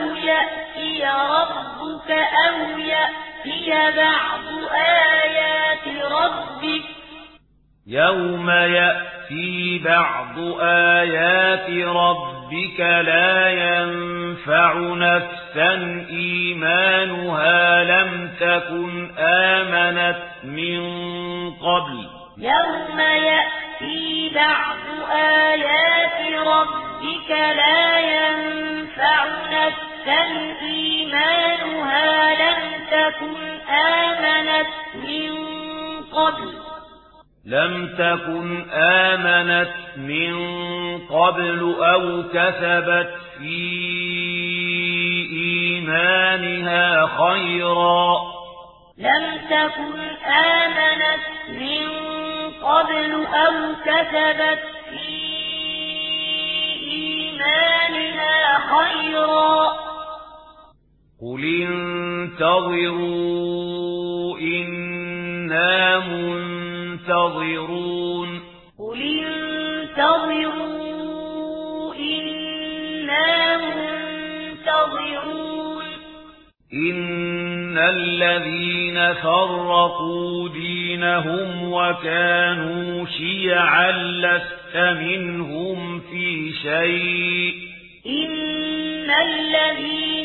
يأتي ربك أو يأتي بعض آيات ربك. يوم يأتي بعض آيات ربك لا ينفع نفسا إيمانها لم تكن آمنت من قبل. يوم يأتي بعض آيات ربك لا ينفع نفسا إِيمَانُهَا لَمْ تَكُنْ آمَنَتْ مِنْ قَبْلُ لَمْ تَكُنْ آمَنَتْ مِنْ قَبْلُ أَوْ كَسَبَتْ فِي إِيمَانِهَا خَيْرًا لَمْ تَكُنْ آمَنَتْ مِنْ قَبْلُ أَوْ كَسَبَتْ فِي إِيمَانِهَا خَيْرًا قل انتظروا إنا منتظرون قل انتظروا إنا منتظرون إن الذين فرقوا دينهم وكانوا شيعا لست منهم في شيء إن الذين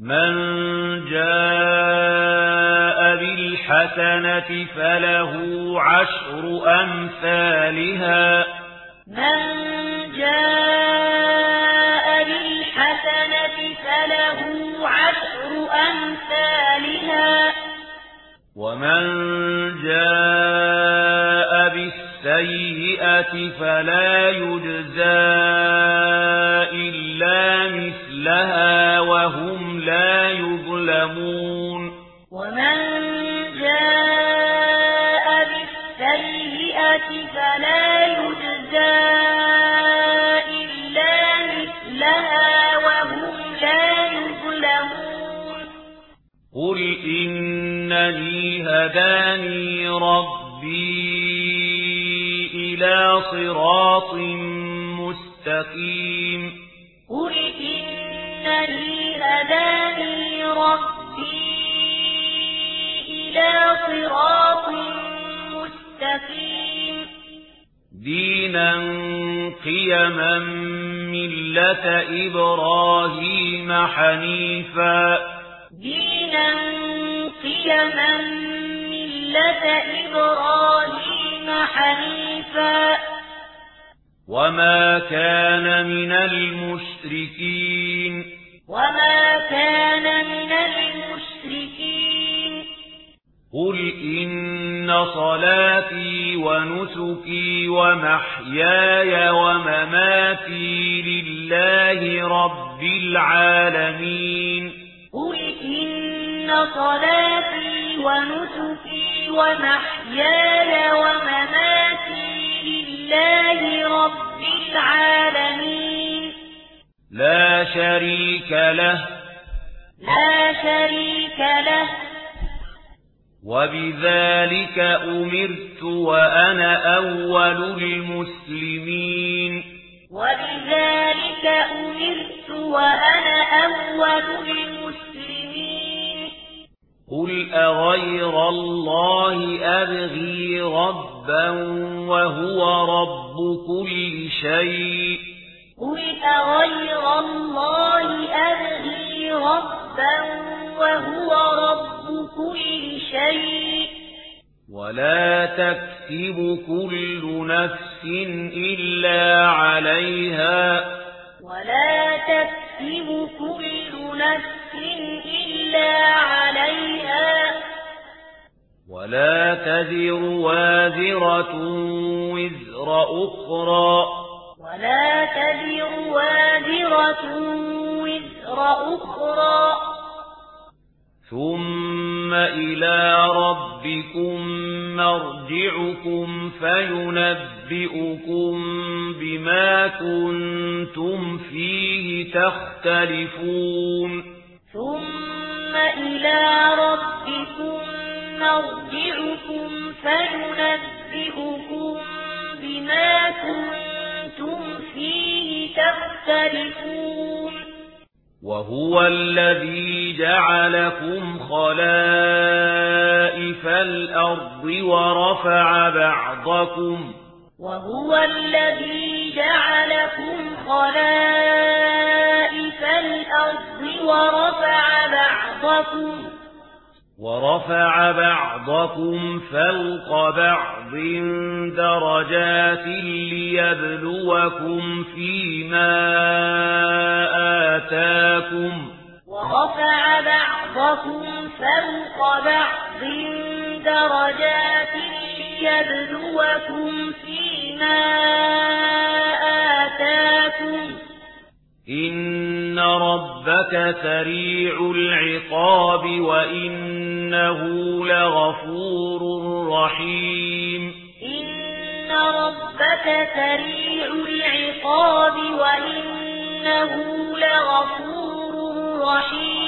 مَن جَاءَ بِالْحَسَنَةِ فَلَهُ عَشْرُ أَمْثَالِهَا مَن جَاءَ بِالْحَسَنَةِ فَلَهُ عَشْرُ أَمْثَالِهَا وَمَن جَاءَ بِالسَّيِّئَةِ السيئة فلا يجزى إلا مثلها وهم لا يظلمون ومن جاء بالسيئة فلا يجزى إلا مثلها وهم لا يظلمون قل إنني هداني ربي إلى صراط مستقيم قل إنني هداني ربي إلى صراط مستقيم دينا قيما ملة إبراهيم حنيفا دينا قيما ملة إبراهيم حنيفا. وما كان من المشركين. وما كان من المشركين. قل إن صلاتي ونسكي ومحياي ومماتي لله رب العالمين. قل إن صلاتي ونسكي ومحياي وَمَمَاتِي لِلَّهِ رَبِّ الْعَالَمِينَ. لَا شَرِيكَ لَهُ لَا شَرِيكَ لَهُ. وَبِذَلِكَ أُمِرْتُ وَأَنَا أَوَّلُ الْمُسْلِمِينَ. وَبِذَلِكَ أُمِرْتُ وَأَنَا أَوَّلُ الْمُسْلِمِينَ. قل أغير الله أبغي ربا وهو رب كل شيء قل أغير الله أبغي ربا وهو رب كل شيء ولا تكسب كل نفس إلا عليها ولا تكسب كل نفس ولا تذر وازرة وزر أخرى. ولا تذر وازرة وزر أخرى. ثم إلى ربكم مرجعكم فينبئكم بما كنتم فيه تختلفون. ثم إلى ربكم مرجعكم فننبئكم بما كنتم فيه تختلفون وهو الذي جعلكم خلائف الأرض ورفع بعضكم وهو الذي جعلكم خلائف الأرض ورفع بعضكم ورفع بعضكم فوق بعض درجات ليبلوكم فيما آتاكم ورفع بعضكم فوق بعض درجات ليبلوكم فيما آتاكم. إن ربك سريع العقاب وإن إنه لغفور رحيم إن ربك سريع العقاب وإنه لغفور رحيم